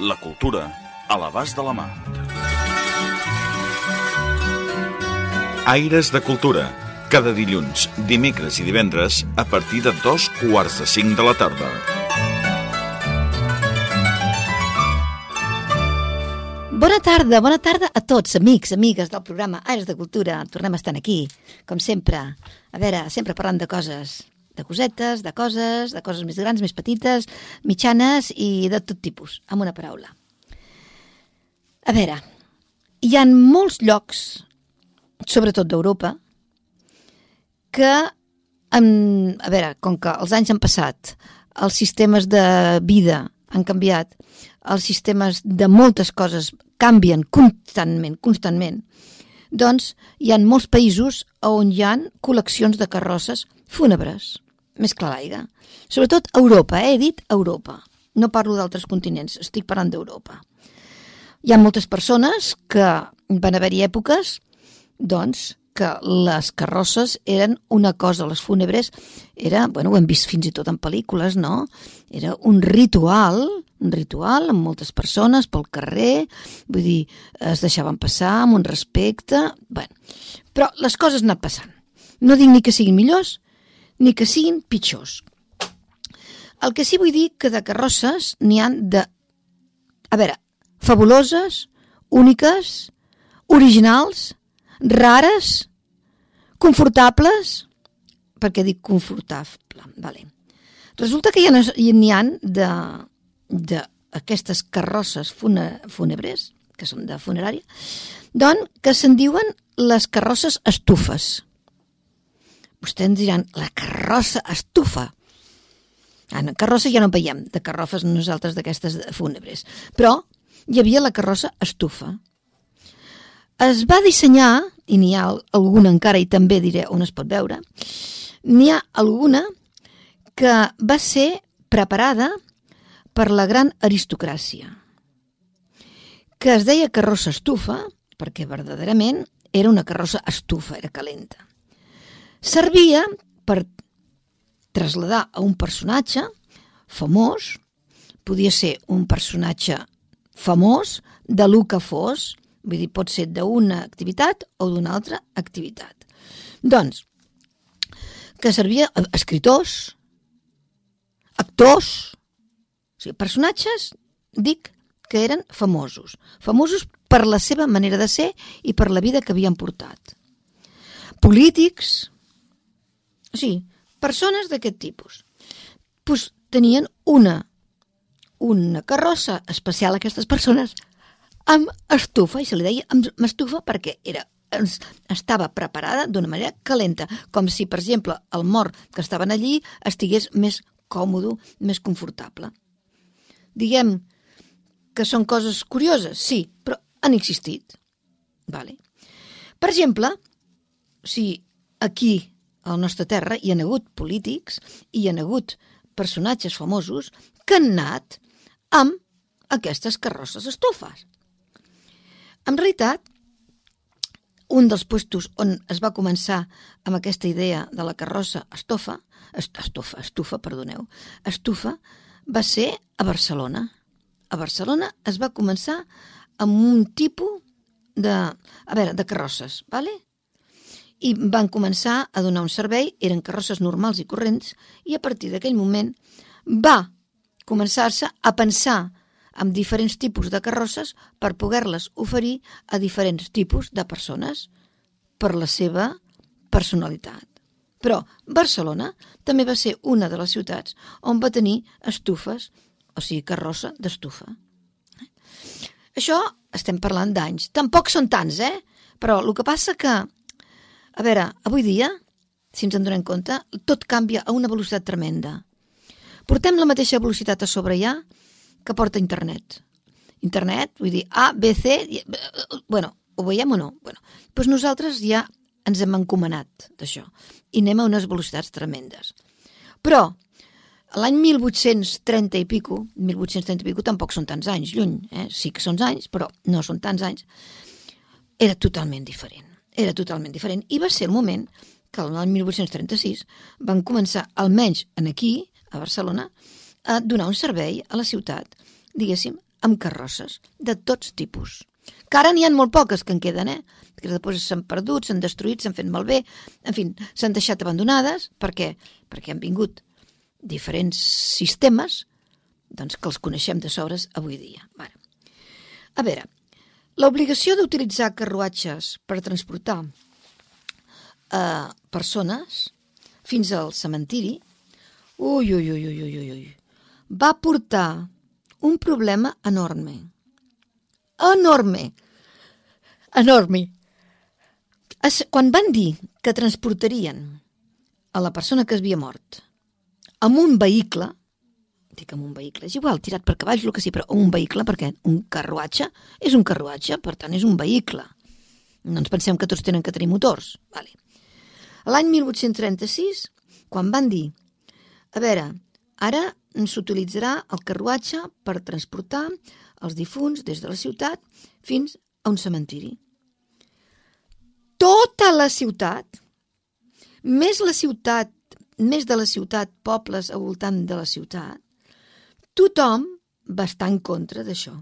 La cultura a l'abast de la mà. Aires de Cultura. Cada dilluns, dimecres i divendres a partir de dos quarts de cinc de la tarda. Bona tarda, bona tarda a tots, amics, amigues del programa Aires de Cultura. Tornem a estar aquí, com sempre. A veure, sempre parlant de coses, de cosetes, de coses, de coses més grans, més petites, mitjanes i de tot tipus, amb una paraula. A veure, hi ha molts llocs, sobretot d'Europa, que, amb, a veure, com que els anys han passat, els sistemes de vida han canviat, els sistemes de moltes coses canvien constantment, constantment, doncs hi ha molts països on hi han col·leccions de carrosses fúnebres, més l'aigua. Sobretot Europa, eh? he dit Europa. No parlo d'altres continents, estic parlant d'Europa. Hi ha moltes persones que van haver-hi èpoques, doncs, que les carrosses eren una cosa, les fúnebres, era, bueno, ho hem vist fins i tot en pel·lícules, no? Era un ritual, un ritual amb moltes persones pel carrer, vull dir, es deixaven passar amb un respecte, bueno, però les coses han anat passant. No dic ni que siguin millors, ni que siguin pitjors. El que sí vull dir que de carrosses n'hi han de, a veure, fabuloses, úniques, originals, rares, confortables, perquè dic confortable, vale. Resulta que n'hi ha, de, de aquestes carrosses fúnebres, que són de funerària, doncs que se'n diuen les carrosses estufes. Vostès ens diran, la carrossa estufa. En carrossa ja no veiem, de carrofes nosaltres d'aquestes fúnebres, però hi havia la carrossa estufa. Es va dissenyar, i n'hi ha alguna encara i també diré on es pot veure, n'hi ha alguna que va ser preparada per la gran aristocràcia, que es deia carrossa estufa, perquè verdaderament era una carrossa estufa, era calenta. Servia per traslladar a un personatge famós, podia ser un personatge famós de lo que fos, vull dir, pot ser d'una activitat o d'una altra activitat. Doncs, que servia a escriptors, actors, o sigui, personatges, dic, que eren famosos. Famosos per la seva manera de ser i per la vida que havien portat. Polítics, o sigui, persones d'aquest tipus. Pues tenien una, una carrossa especial a aquestes persones amb estufa, i se li deia amb estufa perquè era estava preparada d'una manera calenta, com si, per exemple, el mort que estaven allí estigués més còmode, més confortable. Diguem que són coses curioses, sí, però han existit. Vale. Per exemple, si aquí, a la nostra terra, hi ha hagut polítics i hi ha hagut personatges famosos que han anat amb aquestes carrosses estufes. En realitat, un dels puestos on es va començar amb aquesta idea de la carrossa estofa, estofa, estufa, perdoneu, estufa, va ser a Barcelona. A Barcelona es va començar amb un tipus de, a veure, de carrosses, ¿vale? I van començar a donar un servei, eren carrosses normals i corrents, i a partir d'aquell moment va començar-se a pensar amb diferents tipus de carrosses per poder-les oferir a diferents tipus de persones per la seva personalitat. Però Barcelona també va ser una de les ciutats on va tenir estufes, o sigui, carrossa d'estufa. Això estem parlant d'anys. Tampoc són tants, eh? Però el que passa que, a veure, avui dia, si ens en donem compte, tot canvia a una velocitat tremenda. Portem la mateixa velocitat a sobre ja que porta internet. internet, vull dir, A, B, C, bueno, ho veiem o no? Bueno, doncs nosaltres ja ens hem encomanat d'això i anem a unes velocitats tremendes. Però l'any 1830 i pico, 1830 i pico tampoc són tants anys lluny, eh? sí que són anys, però no són tants anys, era totalment diferent. Era totalment diferent. I va ser el moment que l'any 1836 van començar, almenys en aquí, a Barcelona, a donar un servei a la ciutat, diguéssim, amb carrosses de tots tipus. Que ara n'hi ha molt poques que en queden, eh? Que després s'han perdut, s'han destruït, s'han fet malbé, en fi, s'han deixat abandonades. Per què? Perquè han vingut diferents sistemes doncs, que els coneixem de sobres avui dia. Vale. A veure, l'obligació d'utilitzar carruatges per transportar eh, persones fins al cementiri, ui, ui, ui, ui, ui, ui, va portar un problema enorme. Enorme. Enorme. Quan van dir que transportarien a la persona que es havia mort amb un vehicle, dic amb un vehicle, és igual, tirat per cavalls, el que sí, però un vehicle, perquè un carruatge és un carruatge, per tant és un vehicle. No ens pensem que tots tenen que tenir motors. Vale. L'any 1836, quan van dir, a veure, ara s'utilitzarà el carruatge per transportar els difunts des de la ciutat fins a un cementiri. Tota la ciutat, més la ciutat, més de la ciutat, pobles al voltant de la ciutat, tothom va estar en contra d'això.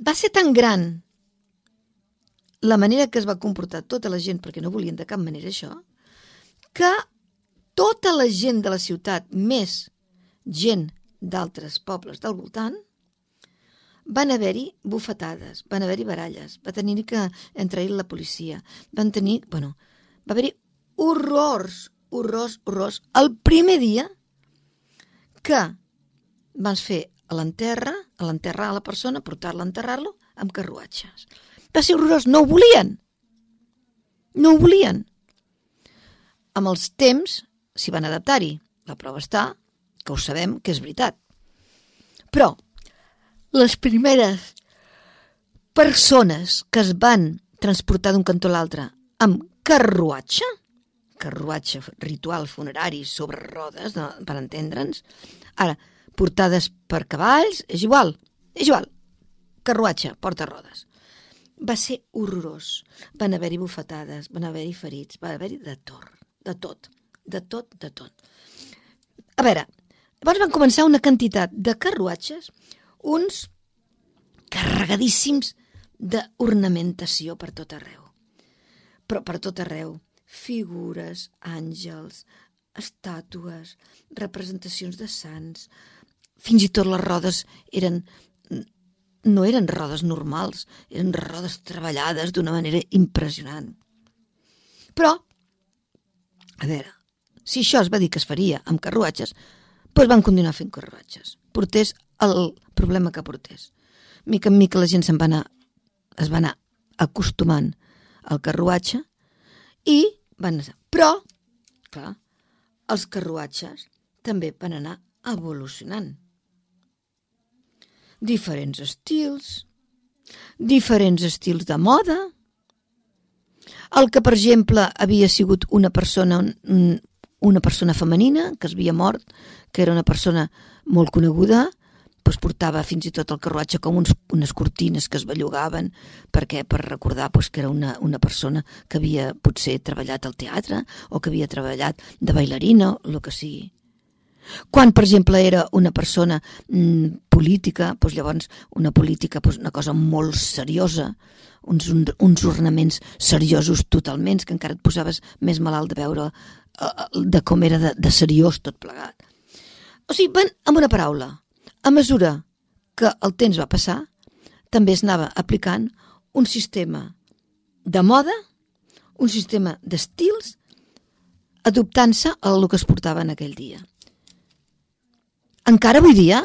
Va ser tan gran la manera que es va comportar tota la gent, perquè no volien de cap manera això, que tota la gent de la ciutat, més gent d'altres pobles del voltant, van haver-hi bufetades, van haver-hi baralles, va tenir que entrar la policia, van tenir, bueno, va haver-hi horrors, horrors, horrors. El primer dia que van fer a l'enterra, a l'enterrar a la persona, portar-la a enterrar-lo amb carruatges. Va ser horrorós, no ho volien. No ho volien. Amb els temps s'hi van adaptar-hi. La prova està que ho sabem que és veritat. Però les primeres persones que es van transportar d'un cantó a l'altre amb carruatge, carruatge ritual funerari sobre rodes, no, per entendre'ns, ara, portades per cavalls, és igual, és igual, carruatge, porta rodes. Va ser horrorós. Van haver-hi bufetades, van haver-hi ferits, va haver-hi de tot, de tot, de tot, de tot. A veure, llavors van començar una quantitat de carruatges uns carregadíssims d'ornamentació per tot arreu. Però per tot arreu, figures, àngels, estàtues, representacions de sants, fins i tot les rodes eren no eren rodes normals, eren rodes treballades d'una manera impressionant. Però, a veure, si això es va dir que es faria amb carruatges, doncs van continuar fent carruatges. Portés el problema que portés. Mica en mica la gent se'n va anar, es va anar acostumant al carruatge i van anar... Però, clar, els carruatges també van anar evolucionant. Diferents estils, diferents estils de moda. El que, per exemple, havia sigut una persona, una persona femenina que es havia mort, que era una persona molt coneguda, doncs portava fins i tot el carruatge com uns, unes cortines que es bellugaven perquè per recordar doncs, que era una, una persona que havia potser treballat al teatre o que havia treballat de bailarina, el que sigui. Quan, per exemple, era una persona mm, política, doncs llavors una política, doncs una cosa molt seriosa, uns, un, uns ornaments seriosos totalment, que encara et posaves més malalt de veure uh, de com era de, de seriós tot plegat. O sigui, van, amb una paraula, a mesura que el temps va passar, també es anava aplicant un sistema de moda, un sistema d'estils, adoptant-se a el que es portava en aquell dia. Encara avui dia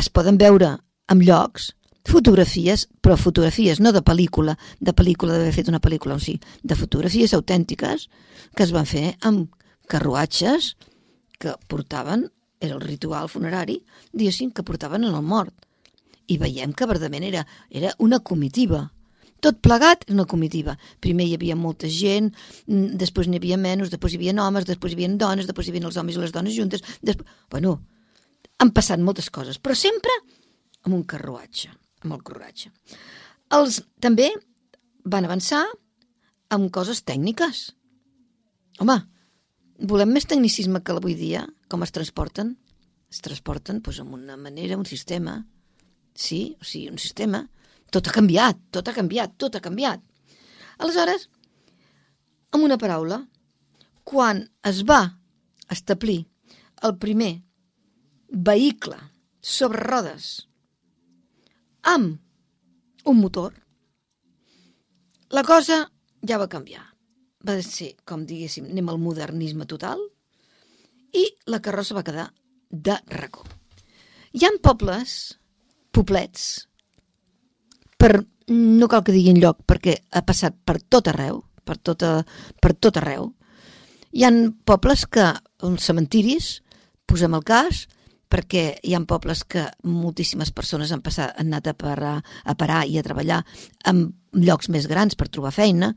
es poden veure en llocs fotografies, però fotografies no de pel·lícula, de pel·lícula d'haver fet una pel·lícula, o sigui, de fotografies autèntiques que es van fer amb carruatges que portaven era el ritual funerari, diguéssim, que portaven en el mort. i veiem que verdament era, era una comitiva. Tot plegat, una comitiva. Primer hi havia molta gent, mm, després n'hi havia menys, després hi havia homes, després hi havia dones, després hi havia els homes i les dones juntes. Després... Bueno, han passat moltes coses, però sempre amb un carruatge, amb el carruatge. Els també van avançar amb coses tècniques. Home, volem més tecnicisme que avui dia, com es transporten? Es transporten doncs, amb una manera, un sistema. Sí, o sigui, un sistema. Tot ha canviat, tot ha canviat, tot ha canviat. Aleshores, amb una paraula, quan es va establir el primer vehicle sobre rodes amb un motor, la cosa ja va canviar. Va ser, com diguéssim, anem al modernisme total i la carrossa va quedar de racó. Hi ha pobles, poblets, per, no cal que diguin lloc, perquè ha passat per tot arreu, per, tota, per tot arreu. Hi han pobles que, uns cementiris, posem el cas, perquè hi ha pobles que moltíssimes persones han, passat, han anat a parar, a parar i a treballar en llocs més grans per trobar feina,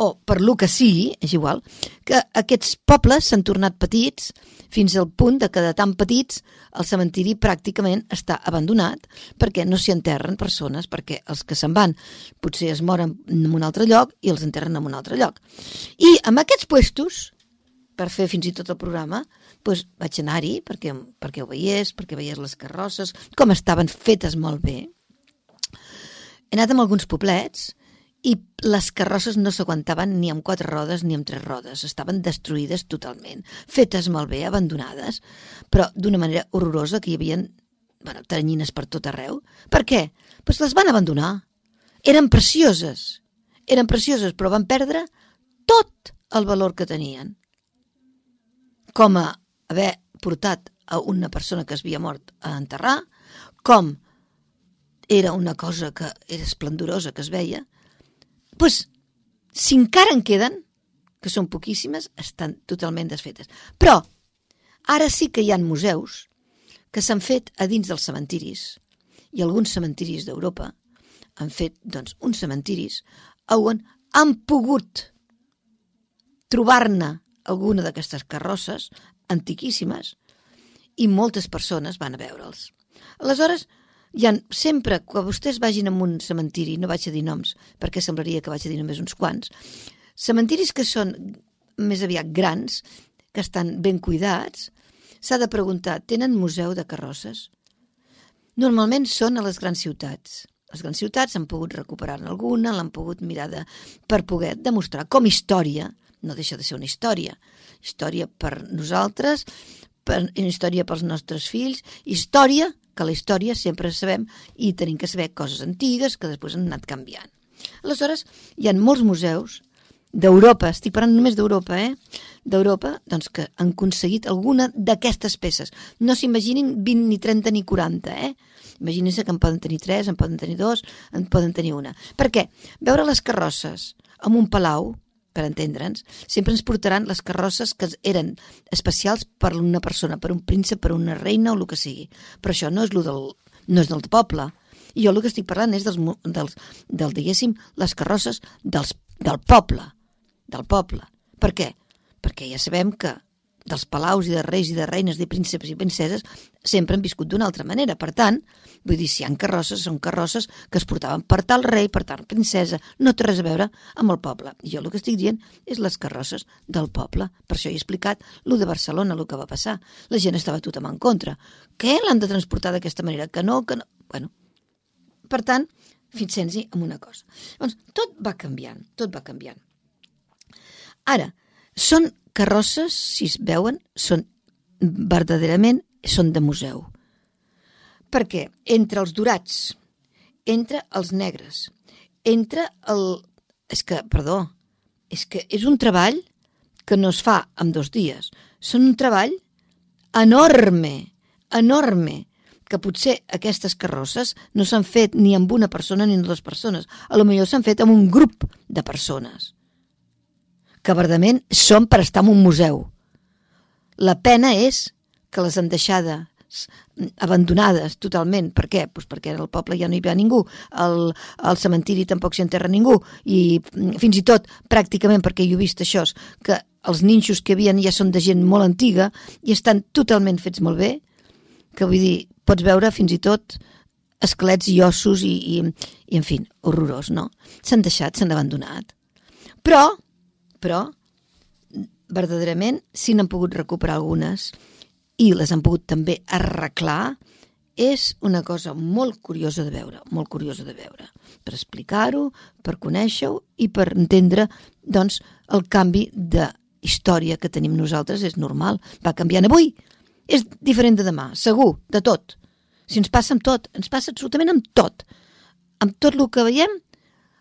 o per lo que sigui, és igual, que aquests pobles s'han tornat petits fins al punt de que de tan petits el cementiri pràcticament està abandonat perquè no s'hi enterren persones, perquè els que se'n van potser es moren en un altre lloc i els enterren en un altre lloc. I amb aquests puestos, per fer fins i tot el programa, doncs vaig anar-hi perquè, perquè ho veiés, perquè veiés les carrosses, com estaven fetes molt bé. He anat amb alguns poblets i les carrosses no s'aguantaven ni amb quatre rodes ni amb tres rodes, estaven destruïdes totalment, fetes molt bé, abandonades, però d'una manera horrorosa que hi havia bueno, teranyines per tot arreu. Per què? Doncs pues les van abandonar. Eren precioses, eren precioses, però van perdre tot el valor que tenien. Com a haver portat a una persona que es havia mort a enterrar, com era una cosa que era esplendorosa que es veia, doncs, si encara en queden, que són poquíssimes, estan totalment desfetes. Però ara sí que hi han museus que s'han fet a dins dels cementiris i alguns cementiris d'Europa han fet doncs, uns cementiris on han pogut trobar-ne alguna d'aquestes carrosses antiquíssimes i moltes persones van a veure'ls. Aleshores, hi ha, sempre que vostès vagin a un cementiri, no vaig a dir noms, perquè semblaria que vaig a dir només uns quants, cementiris que són més aviat grans, que estan ben cuidats, s'ha de preguntar, tenen museu de carrosses? Normalment són a les grans ciutats. Les grans ciutats han pogut recuperar-ne alguna, l'han pogut mirar de, per poder demostrar com història, no deixa de ser una història, història per nosaltres, per, història pels nostres fills, història que la història sempre sabem i tenim que saber coses antigues que després han anat canviant. Aleshores, hi ha molts museus d'Europa, estic parlant només d'Europa, eh? d'Europa, doncs que han aconseguit alguna d'aquestes peces. No s'imaginin 20, ni 30, ni 40, eh? Imaginin-se que en poden tenir 3, en poden tenir 2, en poden tenir una. Per què? Veure les carrosses en un palau, per entendre'ns, sempre ens portaran les carrosses que eren especials per una persona, per un príncep, per una reina o el que sigui. Però això no és, lo del, no és del poble. I jo el que estic parlant és dels, dels, del, diguéssim, les carrosses dels, del poble. Del poble. Per què? Perquè ja sabem que dels palaus i de reis i de reines, de prínceps i princeses, sempre han viscut d'una altra manera. Per tant, vull dir, si hi ha carrosses, són carrosses que es portaven per tal rei, per tal princesa, no té res a veure amb el poble. Jo el que estic dient és les carrosses del poble. Per això he explicat lo de Barcelona, el que va passar. La gent estava tothom en contra. Què l'han de transportar d'aquesta manera? Que no, que no... Bueno, per tant, fixem-hi en una cosa. Doncs tot va canviant, tot va canviant. Ara, són carrosses, si es veuen, són verdaderament són de museu. Perquè entre els dorats, entre els negres, entre el... És que, perdó, és que és un treball que no es fa en dos dies. Són un treball enorme, enorme, que potser aquestes carrosses no s'han fet ni amb una persona ni amb dues persones. A lo millor s'han fet amb un grup de persones que verdament són per estar en un museu. La pena és que les han deixades abandonades totalment. Per què? Pues perquè al poble ja no hi va ningú, al, al cementiri tampoc s'hi enterra ningú, i mm, fins i tot, pràcticament, perquè jo he vist això, que els ninxos que havien ja són de gent molt antiga i estan totalment fets molt bé, que vull dir, pots veure fins i tot esquelets i ossos i, i, i en fi, horrorós, no? S'han deixat, s'han abandonat. Però, però, verdaderament, si n'han pogut recuperar algunes i les han pogut també arreglar, és una cosa molt curiosa de veure, molt curiosa de veure, per explicar-ho, per conèixer-ho i per entendre, doncs, el canvi de història que tenim nosaltres és normal, va canviant avui, és diferent de demà, segur, de tot. Si ens passa amb tot, ens passa absolutament amb tot. Amb tot el que veiem,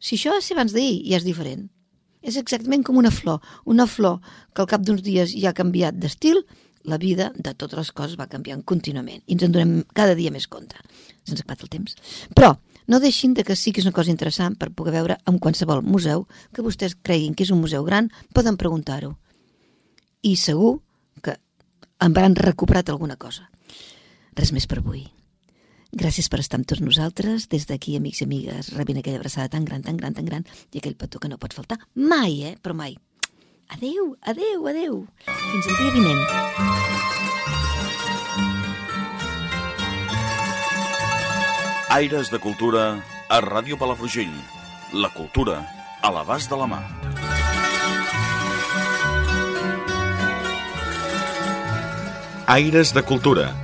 si això va ser abans d'ahir, ja és diferent. És exactament com una flor. Una flor que al cap d'uns dies ja ha canviat d'estil, la vida de totes les coses va canviant contínuament i ens en donem cada dia més compte. Se'ns ha el temps. Però no deixin de que sí que és una cosa interessant per poder veure en qualsevol museu que vostès creguin que és un museu gran, poden preguntar-ho. I segur que en van recuperat alguna cosa. Res més per avui. Gràcies per estar amb tots nosaltres. Des d'aquí, amics i amigues, rebin aquella abraçada tan gran, tan gran, tan gran, i aquell petó que no pot faltar mai, eh? Però mai. Adeu, adeu, adeu. Fins el dia vinent. Aires de Cultura a Ràdio Palafrugell. La cultura a l'abast de la mà. Aires de Cultura